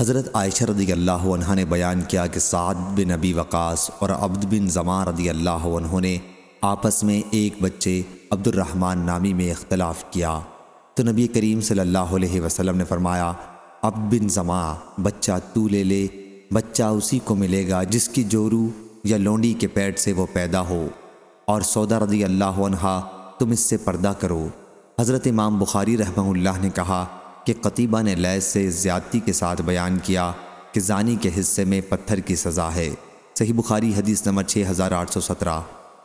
حضرت عائشہ رضی اللہ عنہ نے بیان کیا کہ سعد بن نبی وقاص اور عبد بن زمان رضی اللہ عنہ نے آپس میں ایک بچے عبد الرحمن نامی میں اختلاف کیا۔ تو نبی کریم صلی اللہ علیہ وسلم نے فرمایا، عبد بن زمان بچہ تو لے لے، بچہ اسی کو ملے گا جس کی جورو یا لونڈی کے پیٹ سے وہ پیدا ہو۔ اور سودا رضی اللہ عنہ، تم اس سے پردہ کرو۔ حضرت امام بخاری رحمہ اللہ نے کہا کہ قطیبہ نے لیس سے زیادتی کے ساتھ بیان کیا کہ زانی کے حصے میں پتھر کی سزا ہے۔ صحیح بخاری حدیث نمبر 6817